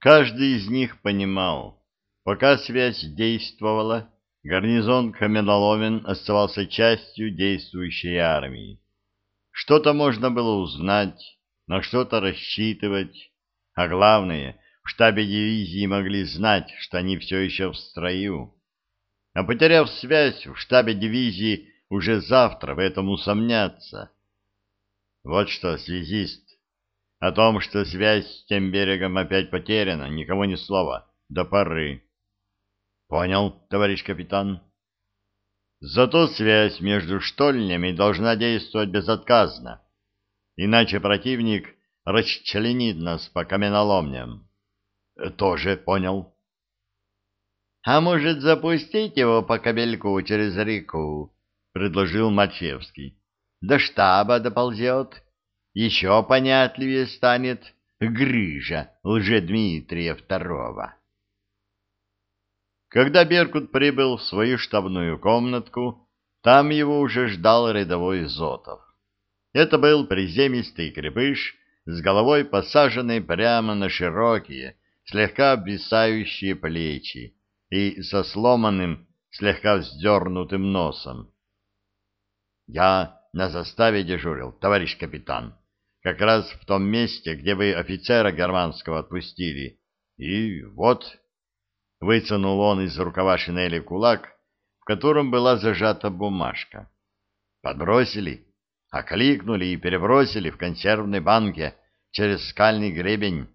Каждый из них понимал, пока связь действовала, гарнизон Каменоломен оставался частью действующей армии. Что-то можно было узнать, на что-то рассчитывать, а главное, в штабе дивизии могли знать, что они все еще в строю. А потеряв связь, в штабе дивизии уже завтра в этом усомнятся. Вот что, связист, о том, что связь с тем берегом опять потеряна, никому ни слова, до поры. Понял, товарищ капитан. Зато связь между штольнями должна действовать безотказно, иначе противник расчленит нас по каменоломням. Тоже понял. А может, запустить его по кабельку через реку? предложил Мачевский. До штаба доползет, еще понятливее станет грыжа лжедмитрия второго. Когда Беркут прибыл в свою штабную комнатку, там его уже ждал рядовой Зотов. Это был приземистый крепыш с головой посаженной прямо на широкие, слегка обвисающие плечи и со сломанным, слегка вздернутым носом. «Я на заставе дежурил, товарищ капитан, как раз в том месте, где вы офицера германского отпустили. И вот...» Вытянул он из рукава шинели кулак, в котором была зажата бумажка. Подбросили, окликнули и перебросили в консервной банке через скальный гребень.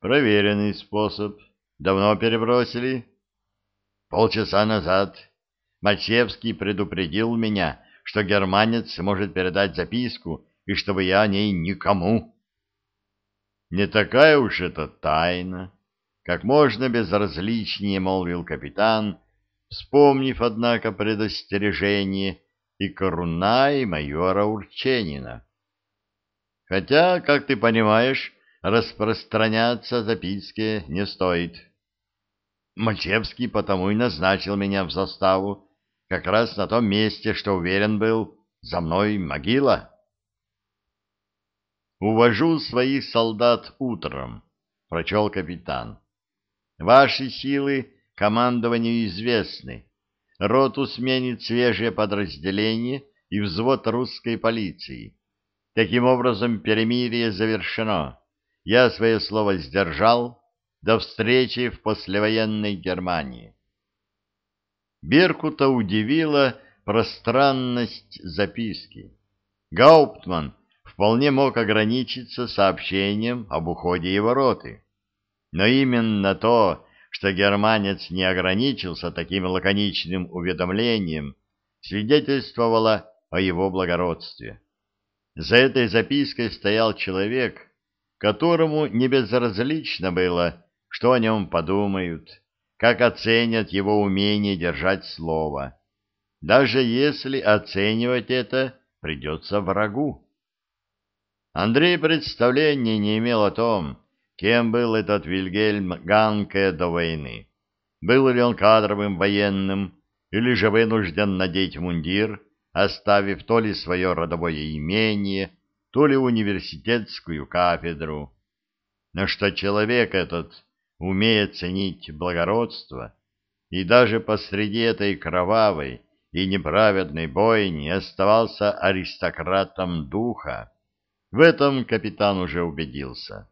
Проверенный способ. Давно перебросили? Полчаса назад. Мачевский предупредил меня, что германец может передать записку, и чтобы я о ней никому. Не такая уж это тайна. Как можно безразличнее молвил капитан, вспомнив, однако, предостережение и Коруна, и майора Урченина. Хотя, как ты понимаешь, распространяться записке не стоит. Мальчевский потому и назначил меня в заставу, как раз на том месте, что уверен был, за мной могила. «Увожу своих солдат утром», — прочел капитан. Ваши силы командованию известны. Роту сменит свежее подразделение и взвод русской полиции. Таким образом, перемирие завершено. Я свое слово сдержал. До встречи в послевоенной Германии. Беркута удивила пространность записки. Гауптман вполне мог ограничиться сообщением об уходе его роты. Но именно то, что германец не ограничился таким лаконичным уведомлением, свидетельствовало о его благородстве. За этой запиской стоял человек, которому не безразлично было, что о нем подумают, как оценят его умение держать слово, даже если оценивать это придется врагу. Андрей представления не имел о том, кем был этот Вильгельм Ганке до войны. Был ли он кадровым военным, или же вынужден надеть мундир, оставив то ли свое родовое имение, то ли университетскую кафедру. Но что человек этот умеет ценить благородство, и даже посреди этой кровавой и неправедной бойни оставался аристократом духа, в этом капитан уже убедился.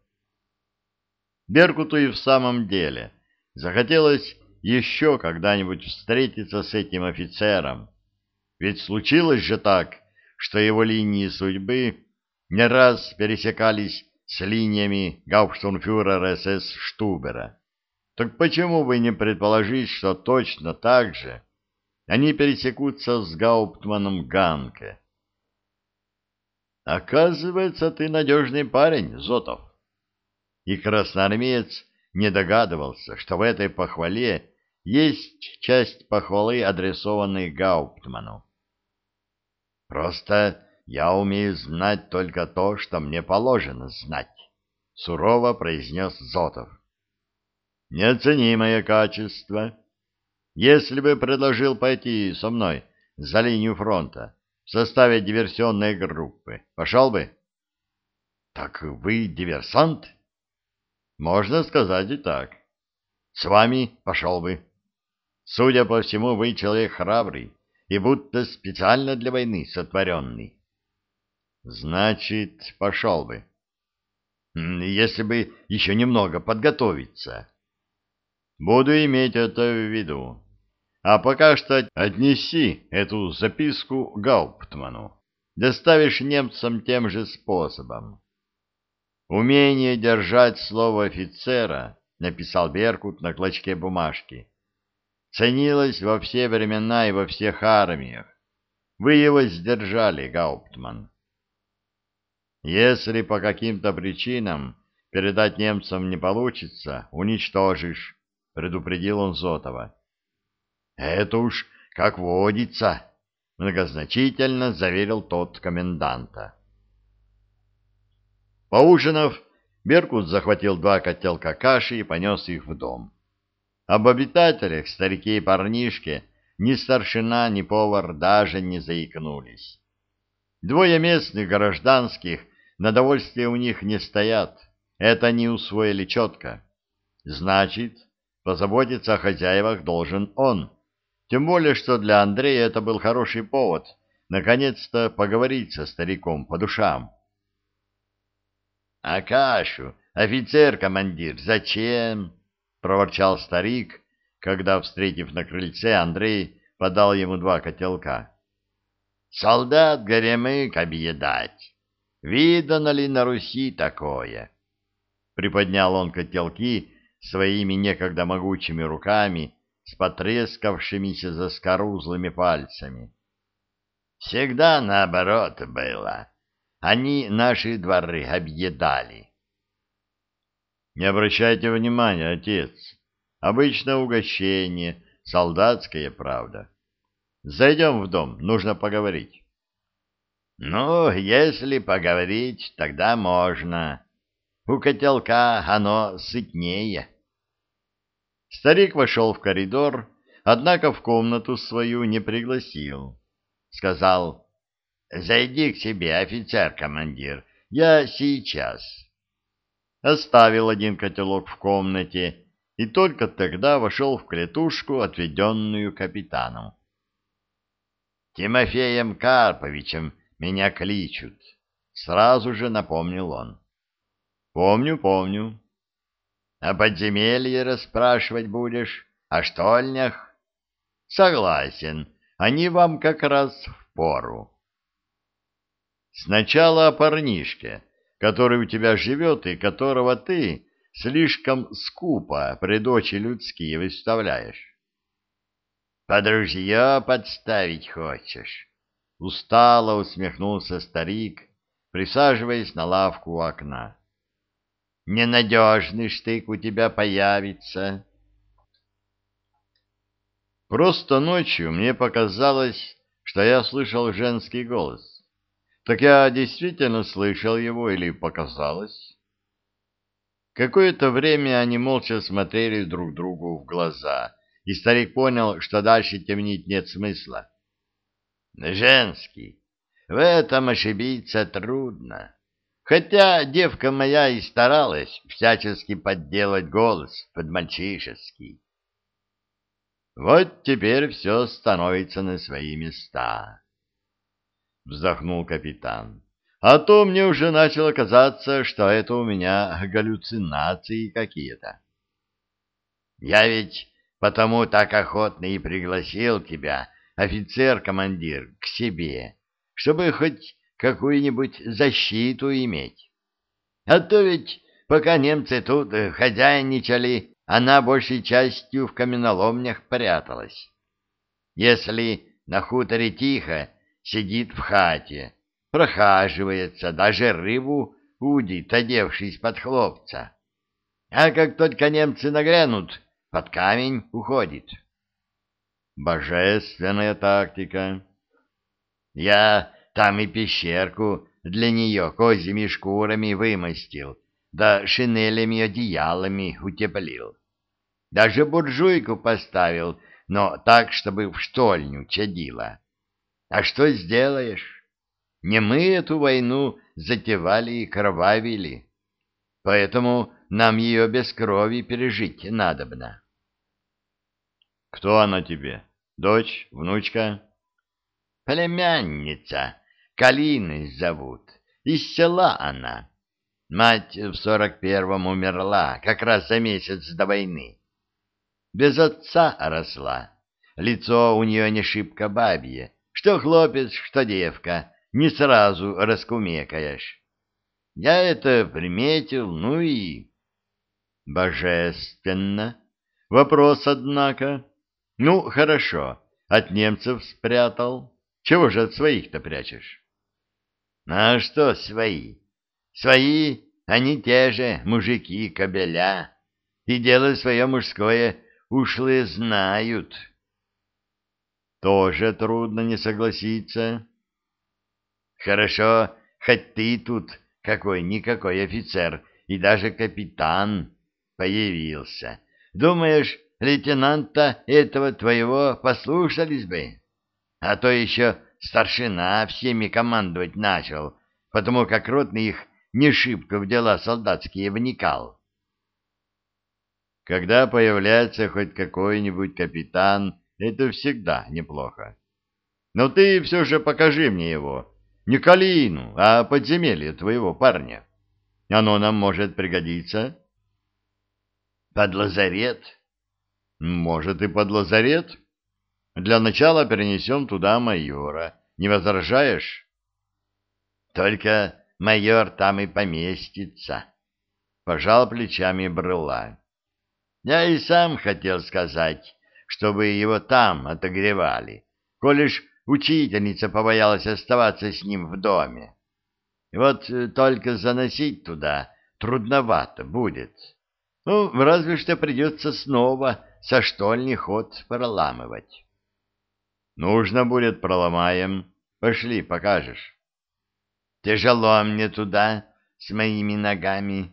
Беркуту и в самом деле захотелось еще когда-нибудь встретиться с этим офицером. Ведь случилось же так, что его линии судьбы не раз пересекались с линиями гауптштурмфюрера СС Штубера. Так почему бы не предположить, что точно так же они пересекутся с гауптманом Ганке? Оказывается, ты надежный парень, Зотов и красноармеец не догадывался, что в этой похвале есть часть похвалы, адресованной Гауптману. «Просто я умею знать только то, что мне положено знать», — сурово произнес Зотов. «Неоценимое качество. Если бы предложил пойти со мной за линию фронта в составе диверсионной группы, пошел бы?» «Так вы диверсант?» Можно сказать и так. С вами пошел бы. Судя по всему, вы человек храбрый и будто специально для войны сотворенный. Значит, пошел бы. Если бы еще немного подготовиться. Буду иметь это в виду. А пока что отнеси эту записку Гауптману. Доставишь немцам тем же способом. Умение держать слово офицера, написал Беркут на клочке бумажки, ценилось во все времена и во всех армиях. Вы его сдержали, Гауптман. Если по каким-то причинам передать немцам не получится, уничтожишь, предупредил он Зотова. Это уж как водится, многозначительно заверил тот коменданта. Поужинав, Беркут захватил два котелка каши и понес их в дом. Об обитателях старики и парнишки ни старшина, ни повар даже не заикнулись. Двое местных гражданских на довольствие у них не стоят. Это они усвоили четко. Значит, позаботиться о хозяевах должен он. Тем более, что для Андрея это был хороший повод наконец-то поговорить со стариком по душам. — А кашу, офицер-командир, зачем? — проворчал старик, когда, встретив на крыльце, Андрей подал ему два котелка. — Солдат горемык объедать. Видано ли на Руси такое? Приподнял он котелки своими некогда могучими руками с потрескавшимися заскорузлыми пальцами. Всегда наоборот было. Они наши дворы объедали. Не обращайте внимания, отец. Обычно угощение, солдатская правда. Зайдем в дом, нужно поговорить. Ну, если поговорить, тогда можно. У котелка оно сытнее. Старик вошел в коридор, однако в комнату свою не пригласил. Сказал, «Зайди к себе, офицер-командир, я сейчас». Оставил один котелок в комнате и только тогда вошел в клетушку, отведенную капитаном. Тимофеем Карповичем меня кличут. Сразу же напомнил он. Помню, помню. О подземелье расспрашивать будешь? О штольнях? Согласен, они вам как раз в пору. Сначала о парнишке, который у тебя живет и которого ты слишком скупо пред очи людские выставляешь. Под ружье подставить хочешь? Устало усмехнулся старик, присаживаясь на лавку у окна. Ненадежный штык у тебя появится. Просто ночью мне показалось, что я слышал женский голос. Так я действительно слышал его или показалось? Какое-то время они молча смотрели друг другу в глаза, и старик понял, что дальше темнить нет смысла. Женский. В этом ошибиться трудно. Хотя девка моя и старалась всячески подделать голос под мальчишеский. Вот теперь все становится на свои места. Вздохнул капитан. А то мне уже начало казаться, что это у меня галлюцинации какие-то. Я ведь потому так охотно и пригласил тебя, офицер-командир, к себе, чтобы хоть какую-нибудь защиту иметь. А то ведь, пока немцы тут хозяйничали, она большей частью в каменоломнях пряталась. Если на хуторе тихо, сидит в хате, прохаживается, даже рыбу удит, одевшись под хлопца. А как только немцы нагрянут, под камень уходит. Божественная тактика. Я там и пещерку для нее козьими шкурами вымостил, да шинелями-одеялами утеплил. Даже буржуйку поставил, но так, чтобы в штольню чадила. А что сделаешь? Не мы эту войну затевали и кровавили. Поэтому нам ее без крови пережить надобно. — Кто она тебе? Дочь? Внучка? — Племянница. Калины зовут. Из села она. Мать в сорок первом умерла, как раз за месяц до войны. Без отца росла. Лицо у нее не шибко бабье. Что хлопец, что девка, не сразу раскумекаешь. Я это приметил, ну и... Божественно. Вопрос, однако. Ну, хорошо, от немцев спрятал. Чего же от своих-то прячешь? А что свои? Свои, они те же, мужики-кобеля, и дело свое мужское ушлые знают. Тоже трудно не согласиться. Хорошо, хоть ты тут какой-никакой офицер и даже капитан появился. Думаешь, лейтенанта этого твоего послушались бы? А то еще старшина всеми командовать начал, потому как ротный их не шибко в дела солдатские вникал. Когда появляется хоть какой-нибудь капитан, это всегда неплохо. Но ты все же покажи мне его, не Калину, а подземелье твоего парня. Оно нам может пригодиться. Под лазарет? Может и под лазарет. Для начала перенесем туда майора. Не возражаешь? Только майор там и поместится. Пожал плечами брыла. Я и сам хотел сказать, чтобы его там отогревали, коли ж учительница побоялась оставаться с ним в доме. Вот э, только заносить туда трудновато будет. Ну, разве что придется снова со штольни ход проламывать. Нужно будет, проломаем. Пошли, покажешь. Тяжело мне туда с моими ногами.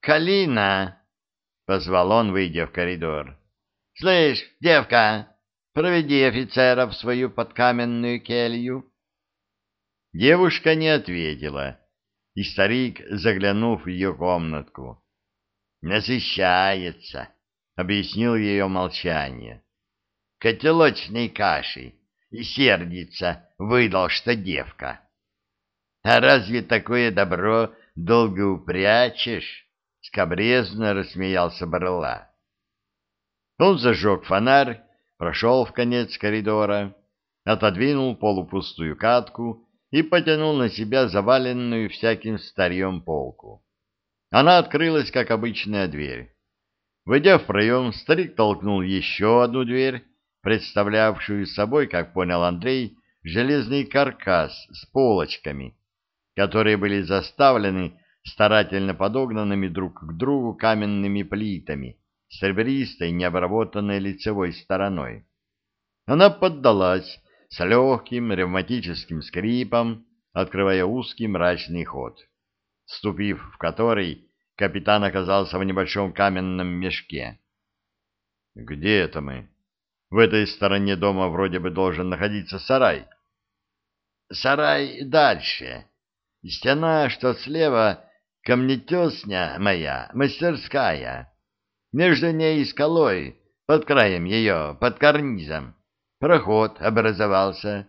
Калина! — позвал он, выйдя в коридор. — Слышь, девка, проведи офицера в свою подкаменную келью. Девушка не ответила, и старик, заглянув в ее комнатку, «Насыщается», — объяснил ее молчание. «Котелочной кашей и сердится, выдал, что девка. А разве такое добро долго упрячешь?» Скобрезно рассмеялся Барла. Он зажег фонарь, прошел в конец коридора, отодвинул полупустую катку и потянул на себя заваленную всяким старьем полку. Она открылась, как обычная дверь. Войдя в проем, старик толкнул еще одну дверь, представлявшую собой, как понял Андрей, железный каркас с полочками, которые были заставлены старательно подогнанными друг к другу каменными плитами с серебристой необработанной лицевой стороной. Она поддалась с легким ревматическим скрипом, открывая узкий мрачный ход, ступив в который, капитан оказался в небольшом каменном мешке. «Где это мы? В этой стороне дома вроде бы должен находиться сарай». «Сарай дальше. Стена, что слева, Камнетесня моя, мастерская. Между ней и скалой, под краем ее, под карнизом, проход образовался.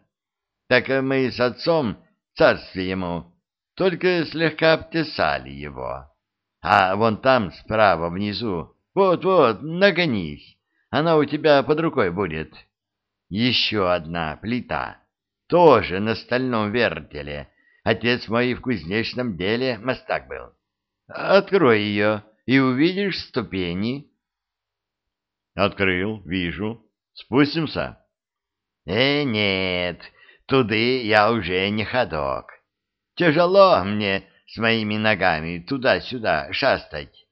Так мы с отцом, царствие ему, только слегка обтесали его. А вон там, справа, внизу, вот-вот, нагонись, она у тебя под рукой будет. Еще одна плита, тоже на стальном вертеле, Отец мой в кузнечном деле мастак был. Открой ее, и увидишь ступени. Открыл, вижу. Спустимся? Э, нет, туды я уже не ходок. Тяжело мне с моими ногами туда-сюда шастать.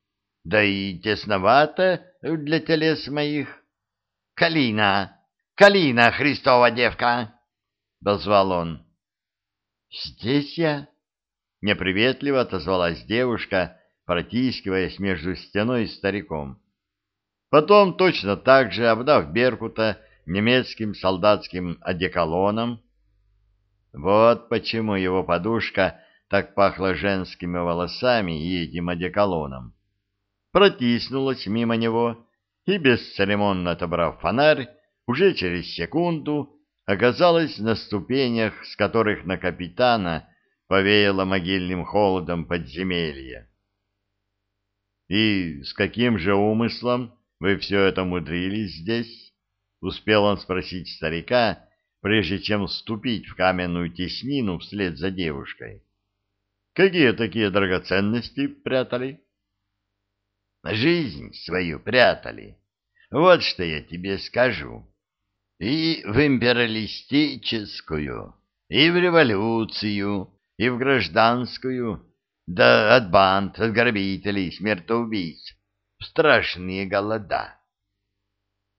Да и тесновато для телес моих. Калина, Калина, Христова девка! — дозвал он. «Здесь я?» — неприветливо отозвалась девушка, протискиваясь между стеной и стариком. Потом, точно так же, обдав Беркута немецким солдатским одеколоном, вот почему его подушка так пахла женскими волосами и этим одеколоном, протиснулась мимо него и, бесцеремонно отобрав фонарь, уже через секунду оказалась на ступенях, с которых на капитана повеяло могильным холодом подземелья. «И с каким же умыслом вы все это мудрились здесь?» — успел он спросить старика, прежде чем вступить в каменную теснину вслед за девушкой. «Какие такие драгоценности прятали?» «Жизнь свою прятали. Вот что я тебе скажу. И в империалистическую, и в революцию, и в гражданскую, да от банд, от грабителей, смертоубийц, страшные голода.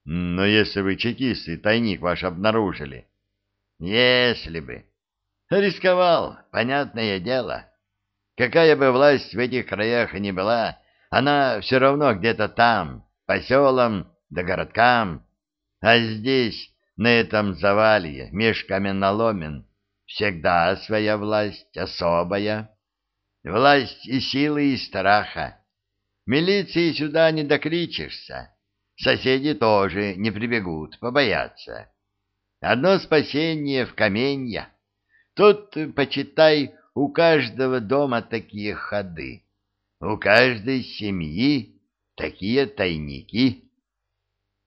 Но если вы чекисты тайник ваш обнаружили? Если бы. Рисковал, понятное дело. Какая бы власть в этих краях ни была, она все равно где-то там, по селам да городкам. А здесь, на этом завале, меж каменоломен, всегда своя власть особая. Власть и силы, и страха. Милиции сюда не докричишься. Соседи тоже не прибегут, побоятся. Одно спасение в каменья. Тут, почитай, у каждого дома такие ходы. У каждой семьи такие тайники.